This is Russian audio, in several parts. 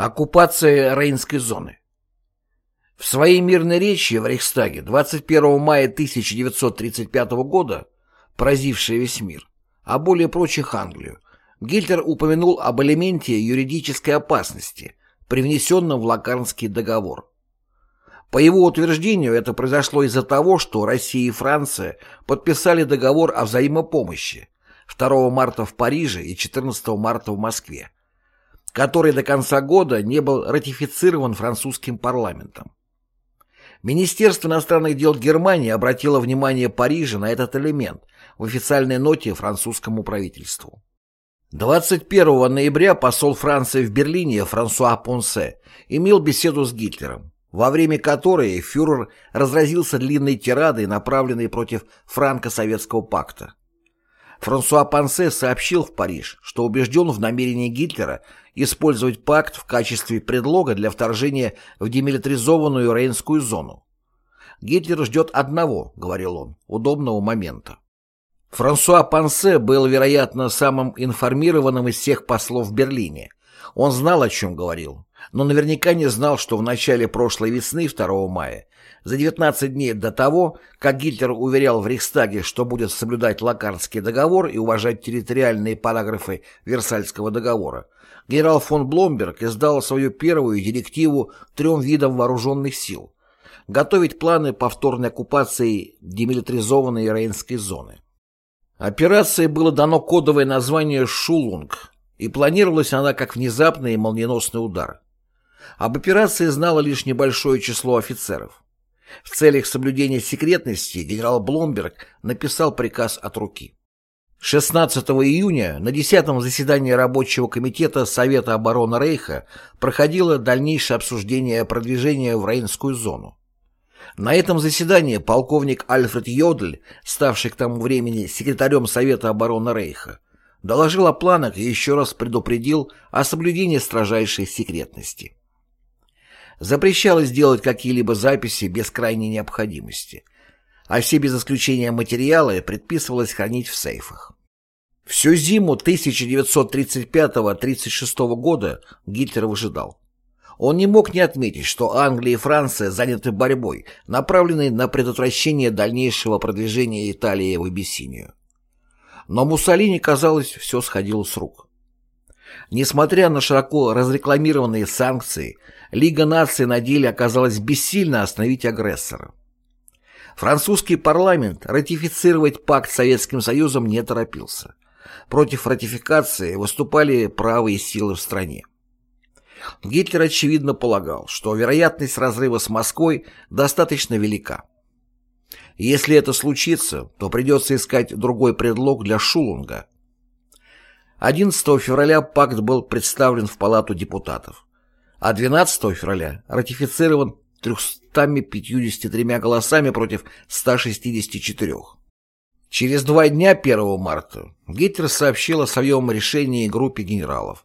Оккупация Рейнской зоны В своей мирной речи в Рейхстаге 21 мая 1935 года, поразившей весь мир, а более прочих Англию, Гитлер упомянул об элементе юридической опасности, привнесенном в Лакарнский договор. По его утверждению, это произошло из-за того, что Россия и Франция подписали договор о взаимопомощи 2 марта в Париже и 14 марта в Москве который до конца года не был ратифицирован французским парламентом. Министерство иностранных дел Германии обратило внимание Парижа на этот элемент в официальной ноте французскому правительству. 21 ноября посол Франции в Берлине Франсуа Понсе имел беседу с Гитлером, во время которой фюрер разразился длинной тирадой, направленной против франко-советского пакта. Франсуа Пансе сообщил в Париж, что убежден в намерении Гитлера использовать пакт в качестве предлога для вторжения в демилитаризованную Рейнскую зону. Гитлер ждет одного, говорил он, удобного момента. Франсуа Пансе был, вероятно, самым информированным из всех послов в Берлине. Он знал, о чем говорил, но наверняка не знал, что в начале прошлой весны, 2 мая, за 19 дней до того, как Гитлер уверял в Рейхстаге, что будет соблюдать Лакарский договор и уважать территориальные параграфы Версальского договора, генерал фон Бломберг издал свою первую директиву трем видам вооруженных сил – готовить планы повторной оккупации демилитаризованной Рейнской зоны. Операции было дано кодовое название «Шулунг», и планировалась она как внезапный и молниеносный удар. Об операции знало лишь небольшое число офицеров. В целях соблюдения секретности генерал Бломберг написал приказ от руки. 16 июня на 10-м заседании рабочего комитета Совета обороны Рейха проходило дальнейшее обсуждение продвижения в Рейнскую зону. На этом заседании полковник Альфред Йодль, ставший к тому времени секретарем Совета обороны Рейха, доложил о планах и еще раз предупредил о соблюдении строжайшей секретности. Запрещалось делать какие-либо записи без крайней необходимости – а все без исключения материалы предписывалось хранить в сейфах. Всю зиму 1935-36 года Гитлер выжидал. Он не мог не отметить, что Англия и Франция заняты борьбой, направленной на предотвращение дальнейшего продвижения Италии в Абиссинию. Но Муссолини, казалось, все сходило с рук. Несмотря на широко разрекламированные санкции, Лига наций на деле оказалась бессильна остановить агрессора. Французский парламент ратифицировать пакт с Советским Союзом не торопился. Против ратификации выступали правые силы в стране. Гитлер, очевидно, полагал, что вероятность разрыва с Москвой достаточно велика. Если это случится, то придется искать другой предлог для Шулунга. 11 февраля пакт был представлен в Палату депутатов, а 12 февраля ратифицирован 353 голосами против 164. Через два дня, 1 марта, Гитлер сообщил о своем решении группе генералов,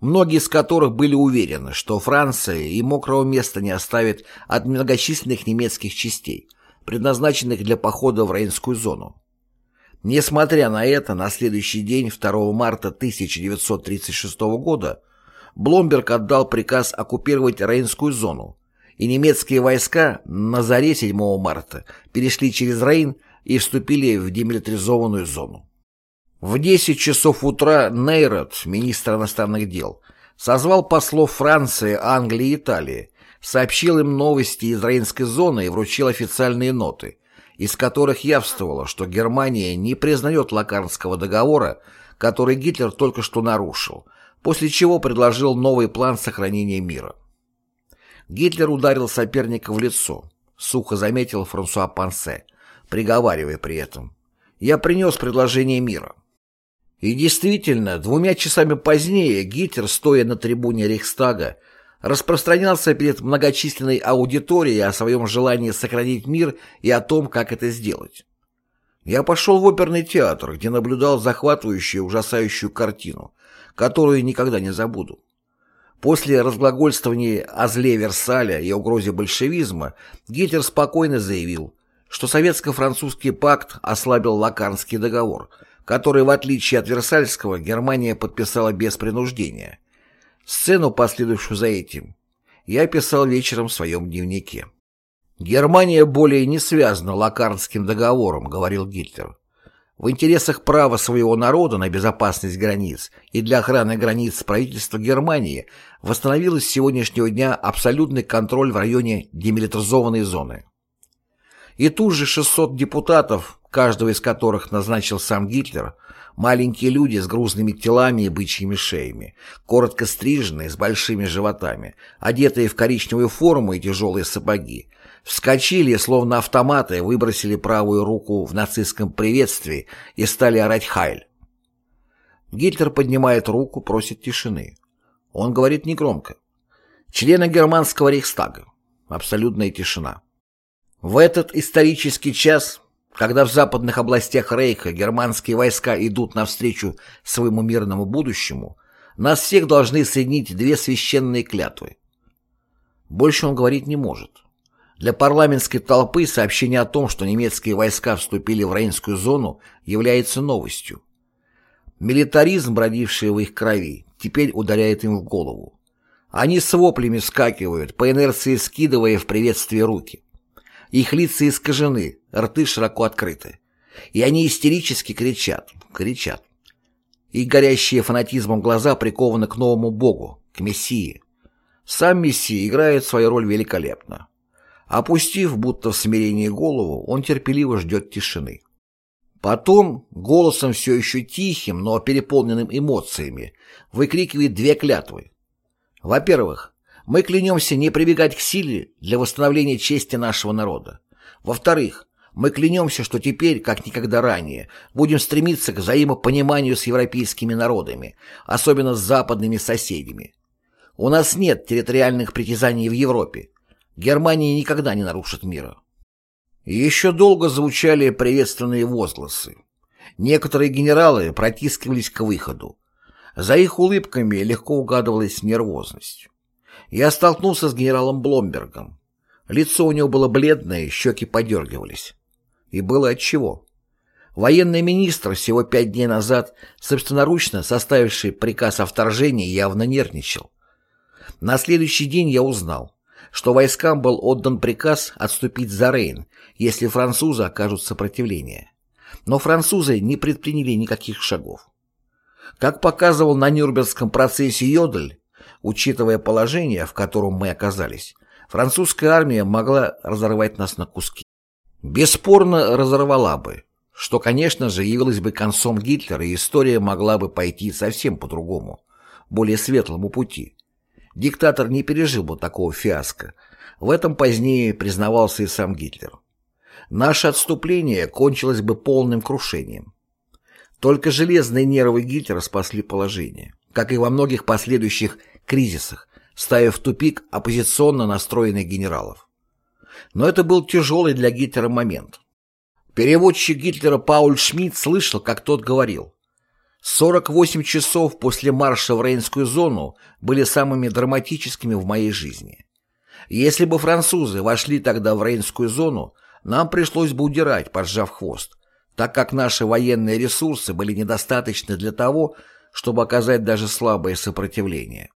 многие из которых были уверены, что Франция и мокрого места не оставит от многочисленных немецких частей, предназначенных для похода в Рейнскую зону. Несмотря на это, на следующий день, 2 марта 1936 года, Бломберг отдал приказ оккупировать Рейнскую зону, и немецкие войска на заре 7 марта перешли через Рейн и вступили в демилитаризованную зону. В 10 часов утра Нейрот, министр иностранных дел, созвал послов Франции, Англии и Италии, сообщил им новости из Рейнской зоны и вручил официальные ноты, из которых явствовало, что Германия не признает Лакарнского договора, который Гитлер только что нарушил, после чего предложил новый план сохранения мира. Гитлер ударил соперника в лицо, сухо заметил Франсуа Пансе, приговаривая при этом. «Я принес предложение мира». И действительно, двумя часами позднее Гитлер, стоя на трибуне Рейхстага, распространялся перед многочисленной аудиторией о своем желании сохранить мир и о том, как это сделать. Я пошел в оперный театр, где наблюдал захватывающую, ужасающую картину, которую никогда не забуду. После разглагольствования о зле Версаля и угрозе большевизма Гитлер спокойно заявил, что советско-французский пакт ослабил Лакарнский договор, который, в отличие от Версальского, Германия подписала без принуждения. Сцену, последовавшую за этим, я писал вечером в своем дневнике. «Германия более не связана Лакарнским договором», — говорил Гитлер. В интересах права своего народа на безопасность границ и для охраны границ правительства Германии восстановилось с сегодняшнего дня абсолютный контроль в районе демилитаризованной зоны. И тут же 600 депутатов, каждого из которых назначил сам Гитлер, маленькие люди с грузными телами и бычьими шеями, коротко стриженные, с большими животами, одетые в коричневую форму и тяжелые сапоги, вскочили, словно автоматы, выбросили правую руку в нацистском приветствии и стали орать «Хайль». Гитлер поднимает руку, просит тишины. Он говорит негромко. Члены германского рейхстага. Абсолютная тишина. В этот исторический час, когда в западных областях Рейха германские войска идут навстречу своему мирному будущему, нас всех должны соединить две священные клятвы. Больше он говорить не может. Для парламентской толпы сообщение о том, что немецкие войска вступили в Рейнскую зону, является новостью. Милитаризм, бродивший в их крови, теперь ударяет им в голову. Они с воплями вскакивают, по инерции скидывая в приветствии руки. Их лица искажены, рты широко открыты. И они истерически кричат, кричат. Их горящие фанатизмом глаза прикованы к новому богу, к Мессии. Сам Мессия играет свою роль великолепно. Опустив, будто в смирении голову, он терпеливо ждет тишины. Потом, голосом все еще тихим, но переполненным эмоциями, выкрикивает две клятвы. Во-первых, мы клянемся не прибегать к силе для восстановления чести нашего народа. Во-вторых, мы клянемся, что теперь, как никогда ранее, будем стремиться к взаимопониманию с европейскими народами, особенно с западными соседями. У нас нет территориальных притязаний в Европе. Германия никогда не нарушит мира. Еще долго звучали приветственные возгласы. Некоторые генералы протискивались к выходу. За их улыбками легко угадывалась нервозность. Я столкнулся с генералом Бломбергом. Лицо у него было бледное, щеки подергивались. И было отчего. Военный министр всего пять дней назад, собственноручно составивший приказ о вторжении, явно нервничал. На следующий день я узнал, что войскам был отдан приказ отступить за Рейн, если французы окажут сопротивление. Но французы не предприняли никаких шагов. Как показывал на Нюрнбергском процессе Йодль, Учитывая положение, в котором мы оказались, французская армия могла разорвать нас на куски. Бесспорно разорвала бы, что, конечно же, явилось бы концом Гитлера, и история могла бы пойти совсем по-другому, более светлому пути. Диктатор не пережил бы такого фиаско. В этом позднее признавался и сам Гитлер. Наше отступление кончилось бы полным крушением. Только железные нервы Гитлера спасли положение, как и во многих последующих кризисах, ставя в тупик оппозиционно настроенных генералов. Но это был тяжелый для Гитлера момент. Переводчик Гитлера Пауль Шмидт слышал, как тот говорил, 48 часов после марша в Рейнскую зону были самыми драматическими в моей жизни. Если бы французы вошли тогда в Рейнскую зону, нам пришлось бы удирать, поджав хвост, так как наши военные ресурсы были недостаточны для того, чтобы оказать даже слабое сопротивление.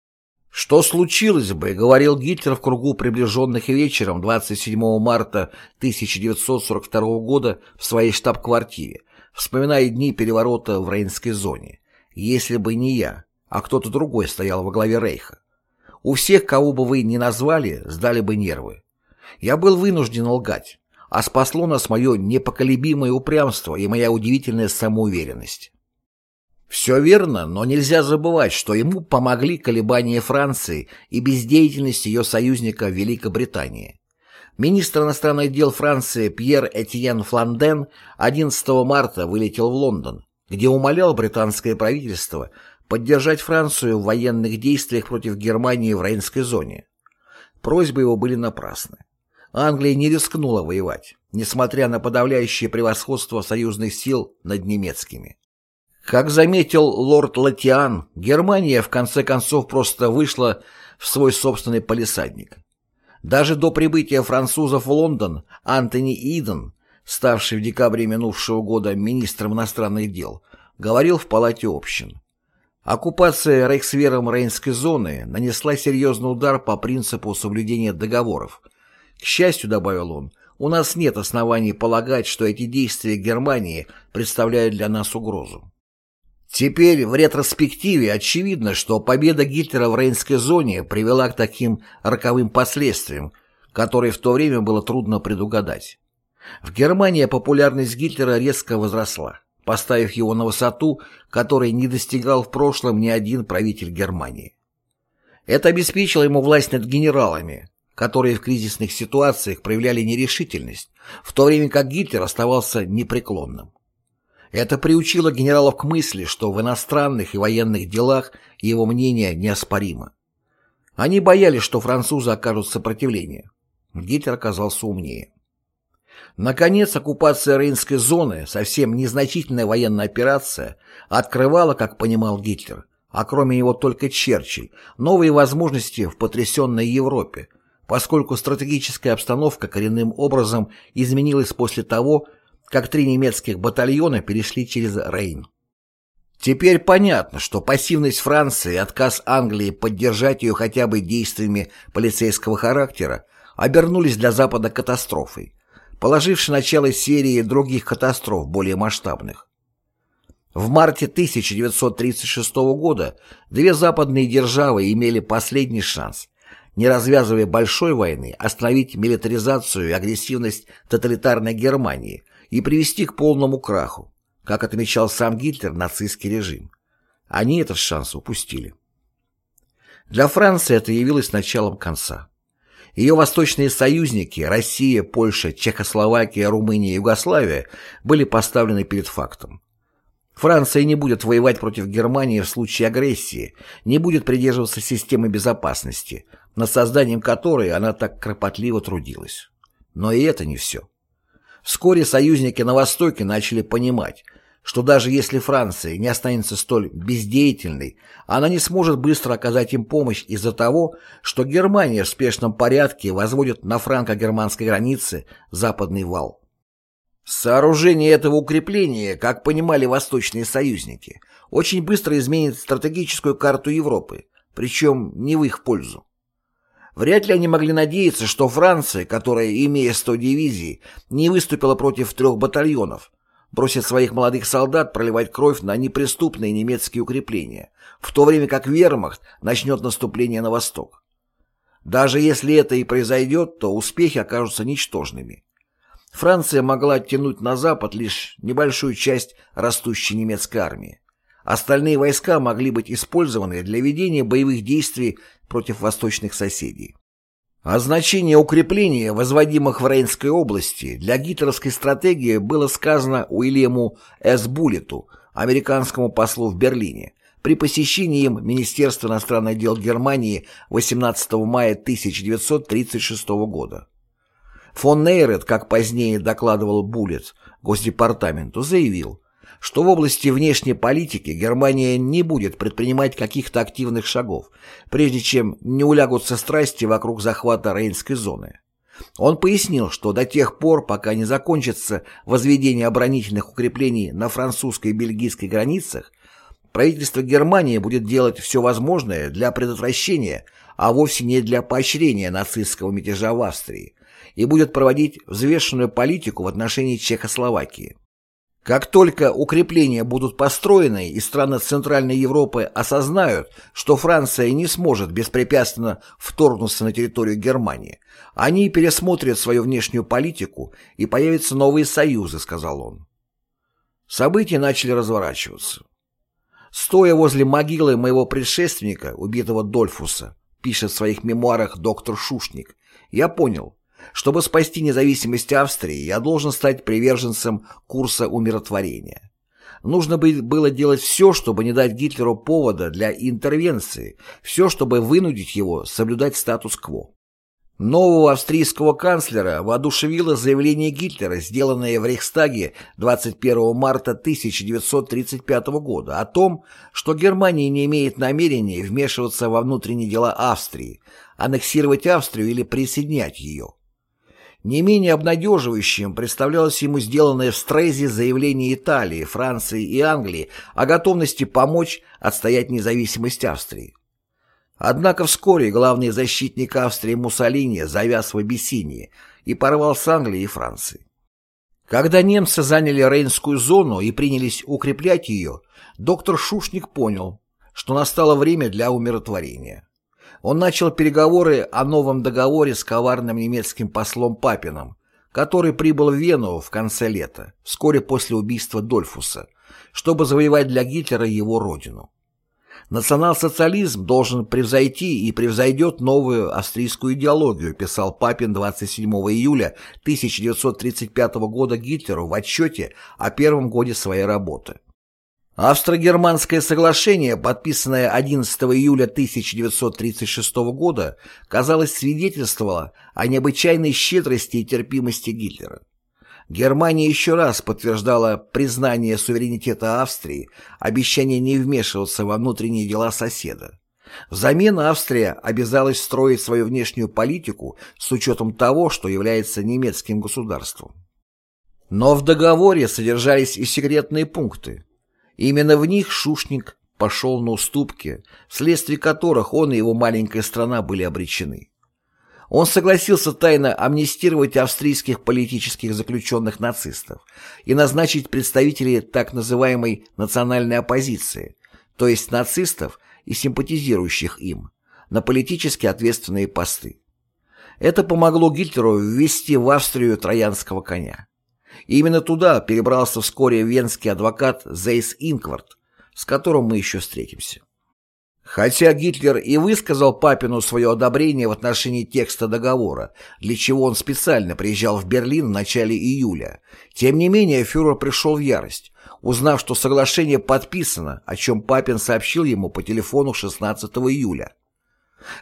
Что случилось бы, говорил Гитлер в кругу приближенных вечером 27 марта 1942 года в своей штаб-квартире, вспоминая дни переворота в Рейнской зоне, если бы не я, а кто-то другой стоял во главе Рейха. У всех, кого бы вы ни назвали, сдали бы нервы. Я был вынужден лгать, а спасло нас мое непоколебимое упрямство и моя удивительная самоуверенность. Все верно, но нельзя забывать, что ему помогли колебания Франции и бездеятельность ее союзника Великобритании. Министр иностранных дел Франции Пьер Этьен Фланден 11 марта вылетел в Лондон, где умолял британское правительство поддержать Францию в военных действиях против Германии в Рейнской зоне. Просьбы его были напрасны. Англия не рискнула воевать, несмотря на подавляющее превосходство союзных сил над немецкими. Как заметил лорд Латиан, Германия в конце концов просто вышла в свой собственный полисадник. Даже до прибытия французов в Лондон Антони Иден, ставший в декабре минувшего года министром иностранных дел, говорил в Палате общин. Оккупация Рейхсвером Рейнской зоны нанесла серьезный удар по принципу соблюдения договоров. К счастью, добавил он, у нас нет оснований полагать, что эти действия Германии представляют для нас угрозу. Теперь в ретроспективе очевидно, что победа Гитлера в Рейнской зоне привела к таким роковым последствиям, которые в то время было трудно предугадать. В Германии популярность Гитлера резко возросла поставив его на высоту, которой не достигал в прошлом ни один правитель Германии. Это обеспечило ему власть над генералами, которые в кризисных ситуациях проявляли нерешительность, в то время как Гитлер оставался непреклонным. Это приучило генералов к мысли, что в иностранных и военных делах его мнение неоспоримо. Они боялись, что французы окажут сопротивление. Гитлер оказался умнее. Наконец, оккупация Рейнской зоны, совсем незначительная военная операция, открывала, как понимал Гитлер, а кроме него только Черчилль, новые возможности в потрясенной Европе, поскольку стратегическая обстановка коренным образом изменилась после того, как три немецких батальона перешли через Рейн. Теперь понятно, что пассивность Франции и отказ Англии поддержать ее хотя бы действиями полицейского характера обернулись для Запада катастрофой, положивший начало серии других катастроф более масштабных. В марте 1936 года две западные державы имели последний шанс, не развязывая большой войны, остановить милитаризацию и агрессивность тоталитарной Германии и привести к полному краху, как отмечал сам Гитлер нацистский режим. Они этот шанс упустили. Для Франции это явилось началом конца. Ее восточные союзники – Россия, Польша, Чехословакия, Румыния и Югославия – были поставлены перед фактом. Франция не будет воевать против Германии в случае агрессии, не будет придерживаться системы безопасности, над созданием которой она так кропотливо трудилась. Но и это не все. Вскоре союзники на Востоке начали понимать, что даже если Франция не останется столь бездеятельной, она не сможет быстро оказать им помощь из-за того, что Германия в спешном порядке возводит на франко-германской границе западный вал. Сооружение этого укрепления, как понимали восточные союзники, очень быстро изменит стратегическую карту Европы, причем не в их пользу. Вряд ли они могли надеяться, что Франция, которая, имея 100 дивизий, не выступила против трех батальонов, бросит своих молодых солдат проливать кровь на неприступные немецкие укрепления, в то время как вермахт начнет наступление на восток. Даже если это и произойдет, то успехи окажутся ничтожными. Франция могла оттянуть на запад лишь небольшую часть растущей немецкой армии. Остальные войска могли быть использованы для ведения боевых действий против восточных соседей. О значении укрепления, возводимых в Рейнской области, для гитлеровской стратегии было сказано Уильяму С. Буллету, американскому послу в Берлине, при посещении им Министерства иностранных дел Германии 18 мая 1936 года. Фон Нейрет, как позднее докладывал Буллет Госдепартаменту, заявил, что в области внешней политики Германия не будет предпринимать каких-то активных шагов, прежде чем не улягутся страсти вокруг захвата Рейнской зоны. Он пояснил, что до тех пор, пока не закончится возведение оборонительных укреплений на французской и бельгийской границах, правительство Германии будет делать все возможное для предотвращения, а вовсе не для поощрения нацистского мятежа в Австрии, и будет проводить взвешенную политику в отношении Чехословакии. Как только укрепления будут построены и страны Центральной Европы осознают, что Франция не сможет беспрепятственно вторгнуться на территорию Германии, они пересмотрят свою внешнюю политику и появятся новые союзы, сказал он. События начали разворачиваться. Стоя возле могилы моего предшественника, убитого Дольфуса, пишет в своих мемуарах доктор Шушник, я понял, чтобы спасти независимость Австрии, я должен стать приверженцем курса умиротворения. Нужно было делать все, чтобы не дать Гитлеру повода для интервенции, все, чтобы вынудить его соблюдать статус-кво. Нового австрийского канцлера воодушевило заявление Гитлера, сделанное в Рейхстаге 21 марта 1935 года, о том, что Германия не имеет намерения вмешиваться во внутренние дела Австрии, аннексировать Австрию или присоединять ее. Не менее обнадеживающим представлялось ему сделанное в Стрезе заявление Италии, Франции и Англии о готовности помочь отстоять независимость Австрии. Однако вскоре главный защитник Австрии Муссолини завяз в Абиссинии и порвал с Англией и Францией. Когда немцы заняли Рейнскую зону и принялись укреплять ее, доктор Шушник понял, что настало время для умиротворения. Он начал переговоры о новом договоре с коварным немецким послом Папином, который прибыл в Вену в конце лета, вскоре после убийства Дольфуса, чтобы завоевать для Гитлера его родину. «Национал-социализм должен превзойти и превзойдет новую австрийскую идеологию», писал Папин 27 июля 1935 года Гитлеру в отчете о первом годе своей работы. Австро-германское соглашение, подписанное 11 июля 1936 года, казалось, свидетельствовало о необычайной щедрости и терпимости Гитлера. Германия еще раз подтверждала признание суверенитета Австрии, обещание не вмешиваться во внутренние дела соседа. Взамен Австрия обязалась строить свою внешнюю политику с учетом того, что является немецким государством. Но в договоре содержались и секретные пункты. Именно в них Шушник пошел на уступки, вследствие которых он и его маленькая страна были обречены. Он согласился тайно амнистировать австрийских политических заключенных нацистов и назначить представителей так называемой национальной оппозиции, то есть нацистов и симпатизирующих им, на политически ответственные посты. Это помогло Гитлеру ввести в Австрию троянского коня. И именно туда перебрался вскоре венский адвокат Зейс Инкварт, с которым мы еще встретимся. Хотя Гитлер и высказал Папину свое одобрение в отношении текста договора, для чего он специально приезжал в Берлин в начале июля, тем не менее фюрер пришел в ярость, узнав, что соглашение подписано, о чем Папин сообщил ему по телефону 16 июля.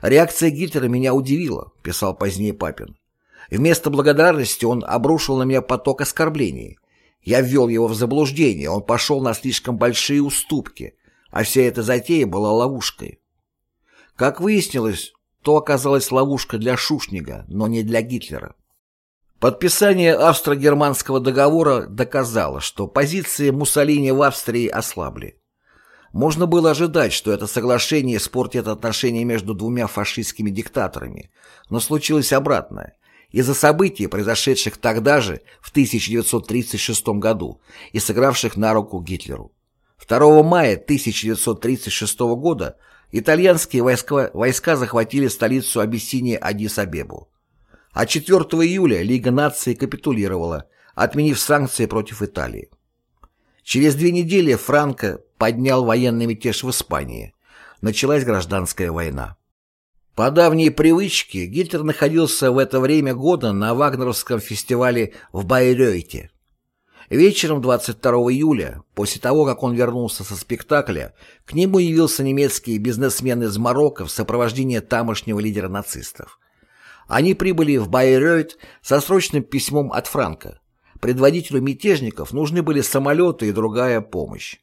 «Реакция Гитлера меня удивила», — писал позднее Папин. Вместо благодарности он обрушил на меня поток оскорблений. Я ввел его в заблуждение, он пошел на слишком большие уступки, а вся эта затея была ловушкой. Как выяснилось, то оказалась ловушка для Шушнига, но не для Гитлера. Подписание австро-германского договора доказало, что позиции Муссолини в Австрии ослабли. Можно было ожидать, что это соглашение испортит отношения между двумя фашистскими диктаторами, но случилось обратное из-за событий, произошедших тогда же, в 1936 году, и сыгравших на руку Гитлеру. 2 мая 1936 года итальянские войска, войска захватили столицу Абиссинии Адис-Абебу. А 4 июля Лига наций капитулировала, отменив санкции против Италии. Через две недели Франко поднял военный мятеж в Испании. Началась гражданская война. По давней привычке Гитлер находился в это время года на Вагнеровском фестивале в Байрёйте. Вечером 22 июля, после того, как он вернулся со спектакля, к нему явился немецкий бизнесмен из Марокко в сопровождении тамошнего лидера нацистов. Они прибыли в Байрёйт со срочным письмом от Франка. Предводителю мятежников нужны были самолеты и другая помощь.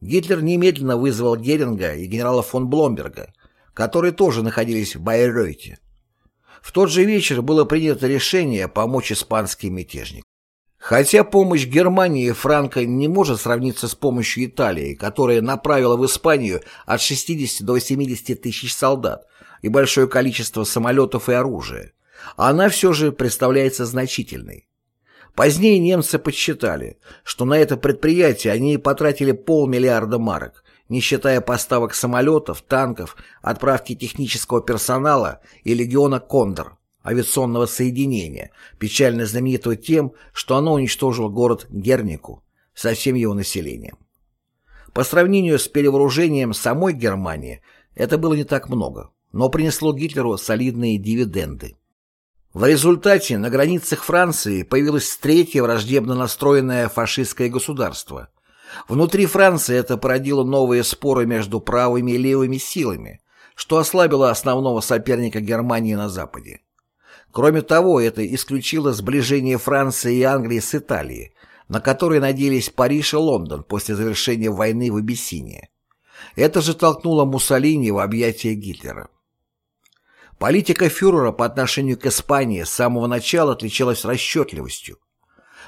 Гитлер немедленно вызвал Геринга и генерала фон Бломберга, которые тоже находились в Байройте. В тот же вечер было принято решение помочь испанским мятежникам. Хотя помощь Германии Франко не может сравниться с помощью Италии, которая направила в Испанию от 60 до 70 тысяч солдат и большое количество самолетов и оружия, она все же представляется значительной. Позднее немцы подсчитали, что на это предприятие они потратили полмиллиарда марок, не считая поставок самолетов, танков, отправки технического персонала и легиона «Кондор» авиационного соединения, печально знаменитого тем, что оно уничтожило город Гернику со всем его населением. По сравнению с перевооружением самой Германии это было не так много, но принесло Гитлеру солидные дивиденды. В результате на границах Франции появилось третье враждебно настроенное фашистское государство – Внутри Франции это породило новые споры между правыми и левыми силами, что ослабило основного соперника Германии на Западе. Кроме того, это исключило сближение Франции и Англии с Италией, на которое надеялись Париж и Лондон после завершения войны в Абиссинии. Это же толкнуло Муссолини в объятия Гитлера. Политика фюрера по отношению к Испании с самого начала отличалась расчетливостью.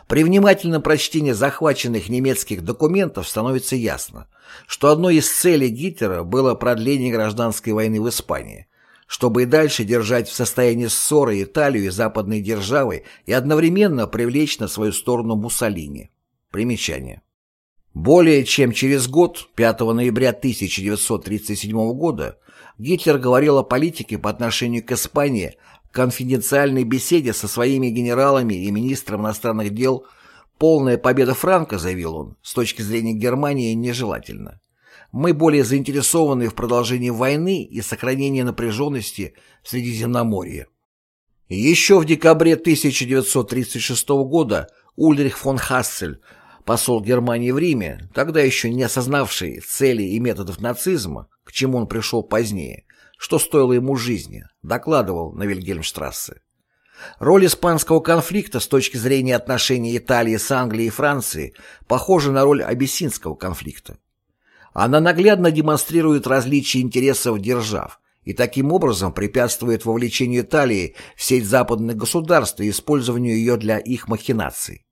При внимательном прочтении захваченных немецких документов становится ясно, что одной из целей Гитлера было продление гражданской войны в Испании, чтобы и дальше держать в состоянии ссоры Италию и западные державы и одновременно привлечь на свою сторону Муссолини. Примечание. Более чем через год, 5 ноября 1937 года, Гитлер говорил о политике по отношению к Испании конфиденциальной беседе со своими генералами и министром иностранных дел «Полная победа Франка», заявил он, с точки зрения Германии нежелательна. Мы более заинтересованы в продолжении войны и сохранении напряженности в Средиземноморье. Еще в декабре 1936 года Ульрих фон Хассель посол Германии в Риме, тогда еще не осознавший цели и методов нацизма, к чему он пришел позднее, что стоило ему жизни, докладывал на Вильгельмштрассе. Роль испанского конфликта с точки зрения отношений Италии с Англией и Францией похожа на роль абиссинского конфликта. Она наглядно демонстрирует различия интересов держав и таким образом препятствует вовлечению Италии в сеть западных государств и использованию ее для их махинаций.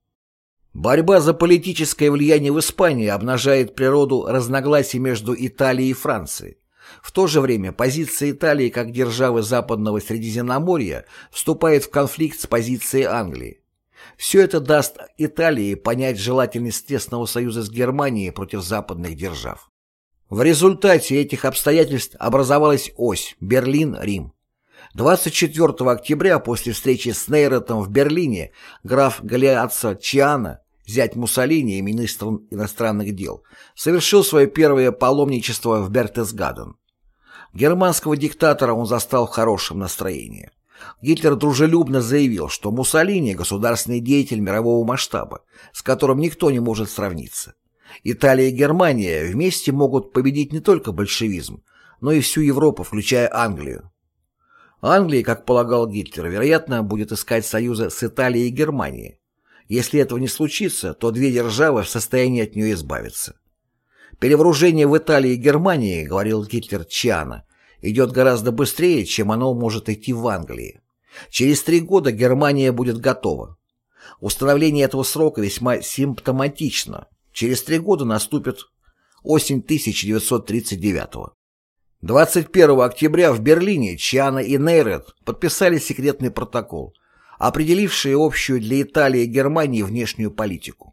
Борьба за политическое влияние в Испании обнажает природу разногласий между Италией и Францией. В то же время позиция Италии как державы Западного Средиземноморья вступает в конфликт с позицией Англии. Все это даст Италии понять желательность тесного союза с Германией против западных держав. В результате этих обстоятельств образовалась ось Берлин-Рим. 24 октября после встречи с Нейротом в Берлине граф Галиатца Чиана, зять Муссолини и министр иностранных дел, совершил свое первое паломничество в Бертесгаден. Германского диктатора он застал в хорошем настроении. Гитлер дружелюбно заявил, что Муссолини – государственный деятель мирового масштаба, с которым никто не может сравниться. Италия и Германия вместе могут победить не только большевизм, но и всю Европу, включая Англию. Англия, как полагал Гитлер, вероятно, будет искать союза с Италией и Германией. Если этого не случится, то две державы в состоянии от нее избавиться. Перевооружение в Италии и Германии, говорил Гитлер Чиана, идет гораздо быстрее, чем оно может идти в Англии. Через три года Германия будет готова. Установление этого срока весьма симптоматично. Через три года наступит осень 1939 года. 21 октября в Берлине Чиана и Нейрет подписали секретный протокол, определивший общую для Италии и Германии внешнюю политику.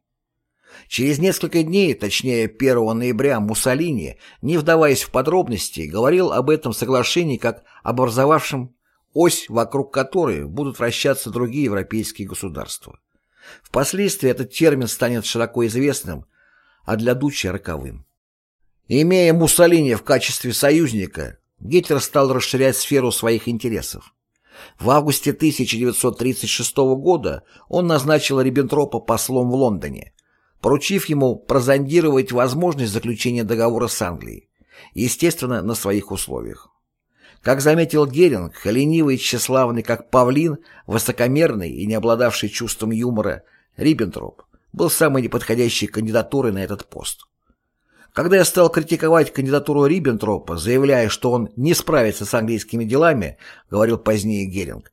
Через несколько дней, точнее 1 ноября, Муссолини, не вдаваясь в подробности, говорил об этом соглашении как образовавшем ось, вокруг которой будут вращаться другие европейские государства. Впоследствии этот термин станет широко известным, а для Дуччи – роковым. Имея Муссолини в качестве союзника, Гитлер стал расширять сферу своих интересов. В августе 1936 года он назначил Риббентропа послом в Лондоне, поручив ему прозондировать возможность заключения договора с Англией, естественно, на своих условиях. Как заметил Геринг, ленивый и тщеславный как павлин, высокомерный и не обладавший чувством юмора Риббентроп был самой неподходящей кандидатурой на этот пост. Когда я стал критиковать кандидатуру Риббентропа, заявляя, что он не справится с английскими делами, говорил позднее Геринг,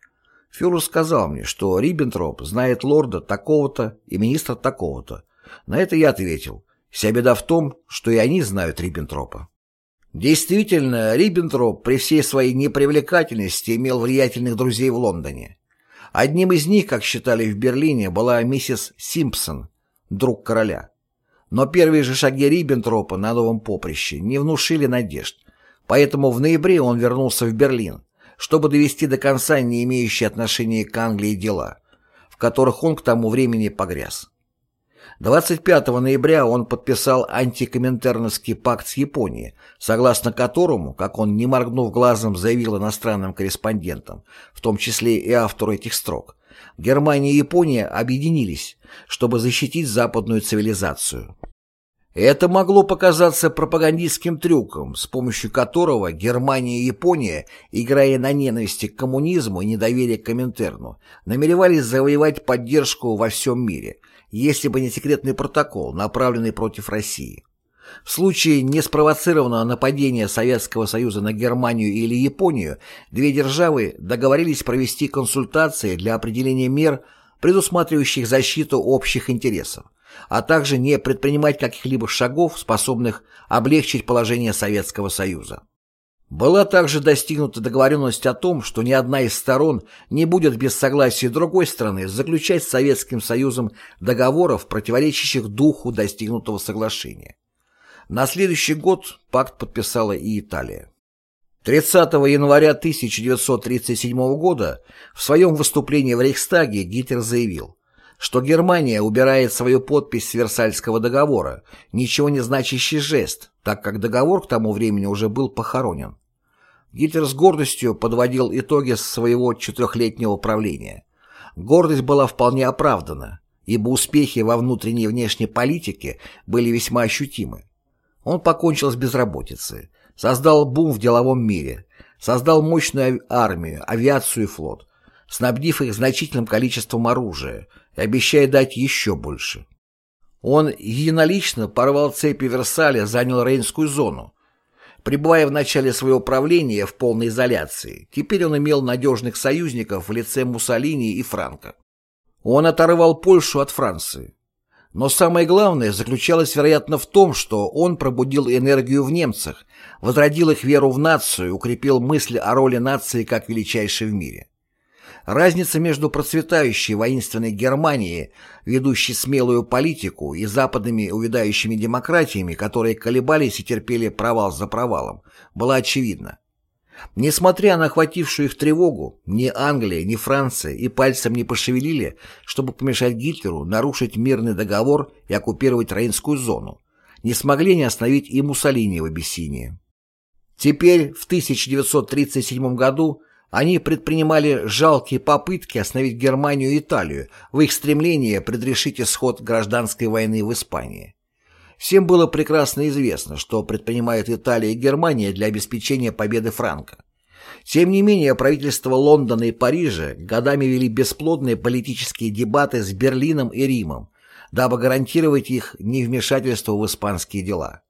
Фюрер сказал мне, что Риббентроп знает лорда такого-то и министра такого-то. На это я ответил, вся беда в том, что и они знают Риббентропа. Действительно, Риббентроп при всей своей непривлекательности имел влиятельных друзей в Лондоне. Одним из них, как считали в Берлине, была миссис Симпсон, друг короля. Но первые же шаги Риббентропа на новом поприще не внушили надежд, поэтому в ноябре он вернулся в Берлин, чтобы довести до конца не имеющие отношения к Англии дела, в которых он к тому времени погряз. 25 ноября он подписал антикоминтерновский пакт с Японией, согласно которому, как он не моргнув глазом заявил иностранным корреспондентам, в том числе и автору этих строк, Германия и Япония объединились, чтобы защитить западную цивилизацию. Это могло показаться пропагандистским трюком, с помощью которого Германия и Япония, играя на ненависти к коммунизму и недоверие к Коминтерну, намеревались завоевать поддержку во всем мире, если бы не секретный протокол, направленный против России. В случае неспровоцированного нападения Советского Союза на Германию или Японию две державы договорились провести консультации для определения мер, предусматривающих защиту общих интересов, а также не предпринимать каких-либо шагов, способных облегчить положение Советского Союза. Была также достигнута договоренность о том, что ни одна из сторон не будет без согласия другой стороны заключать с Советским Союзом договоров, противоречащих духу достигнутого соглашения. На следующий год пакт подписала и Италия. 30 января 1937 года в своем выступлении в Рейхстаге Гитлер заявил, что Германия убирает свою подпись с Версальского договора, ничего не значащий жест, так как договор к тому времени уже был похоронен. Гитлер с гордостью подводил итоги своего четырехлетнего правления. Гордость была вполне оправдана, ибо успехи во внутренней и внешней политике были весьма ощутимы. Он покончил с безработицей, создал бум в деловом мире, создал мощную армию, авиацию и флот, снабдив их значительным количеством оружия и обещая дать еще больше. Он единолично порвал цепи Версаля, занял Рейнскую зону. Пребывая в начале своего правления в полной изоляции, теперь он имел надежных союзников в лице Муссолини и Франко. Он оторвал Польшу от Франции. Но самое главное заключалось, вероятно, в том, что он пробудил энергию в немцах, возродил их веру в нацию, укрепил мысль о роли нации как величайшей в мире. Разница между процветающей воинственной Германией, ведущей смелую политику, и западными увядающими демократиями, которые колебались и терпели провал за провалом, была очевидна. Несмотря на охватившую их тревогу, ни Англия, ни Франция и пальцем не пошевелили, чтобы помешать Гитлеру нарушить мирный договор и оккупировать Рейнскую зону, не смогли не остановить и Муссолини в Абиссинии. Теперь, в 1937 году, они предпринимали жалкие попытки остановить Германию и Италию в их стремлении предрешить исход гражданской войны в Испании. Всем было прекрасно известно, что предпринимают Италия и Германия для обеспечения победы Франка. Тем не менее, правительства Лондона и Парижа годами вели бесплодные политические дебаты с Берлином и Римом, дабы гарантировать их невмешательство в испанские дела.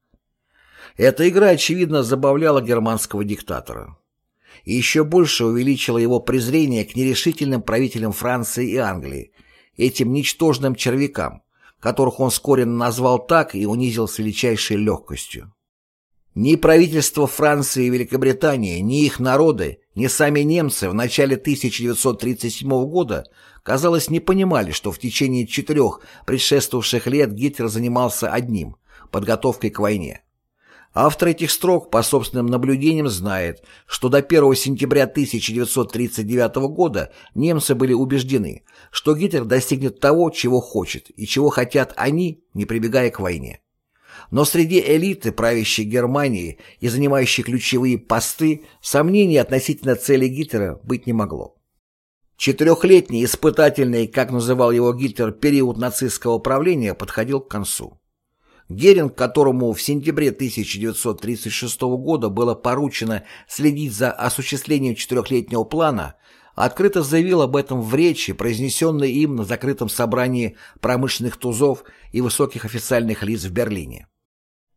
Эта игра, очевидно, забавляла германского диктатора и еще больше увеличило его презрение к нерешительным правителям Франции и Англии, этим ничтожным червякам, которых он вскоре назвал так и унизил с величайшей легкостью. Ни правительство Франции и Великобритании, ни их народы, ни сами немцы в начале 1937 года, казалось, не понимали, что в течение четырех предшествовавших лет Гитлер занимался одним – подготовкой к войне. Автор этих строк по собственным наблюдениям знает, что до 1 сентября 1939 года немцы были убеждены, что Гитлер достигнет того, чего хочет и чего хотят они, не прибегая к войне. Но среди элиты, правящей Германии и занимающей ключевые посты, сомнений относительно цели Гитлера быть не могло. Четырехлетний испытательный, как называл его Гитлер, период нацистского правления подходил к концу. Геринг, которому в сентябре 1936 года было поручено следить за осуществлением четырехлетнего плана, открыто заявил об этом в речи, произнесенной им на закрытом собрании промышленных тузов и высоких официальных лиц в Берлине.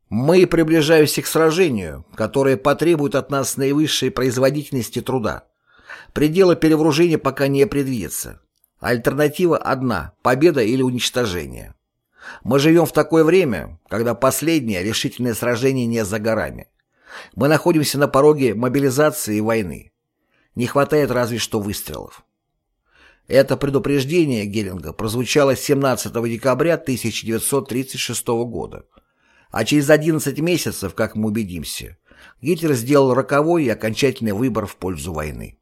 «Мы приближаемся к сражению, которое потребует от нас наивысшей производительности труда. Предела перевооружения пока не предвидится. Альтернатива одна – победа или уничтожение. Мы живем в такое время, когда последнее решительное сражение не за горами. Мы находимся на пороге мобилизации и войны. Не хватает разве что выстрелов. Это предупреждение Геринга прозвучало 17 декабря 1936 года. А через 11 месяцев, как мы убедимся, Гитлер сделал роковой и окончательный выбор в пользу войны.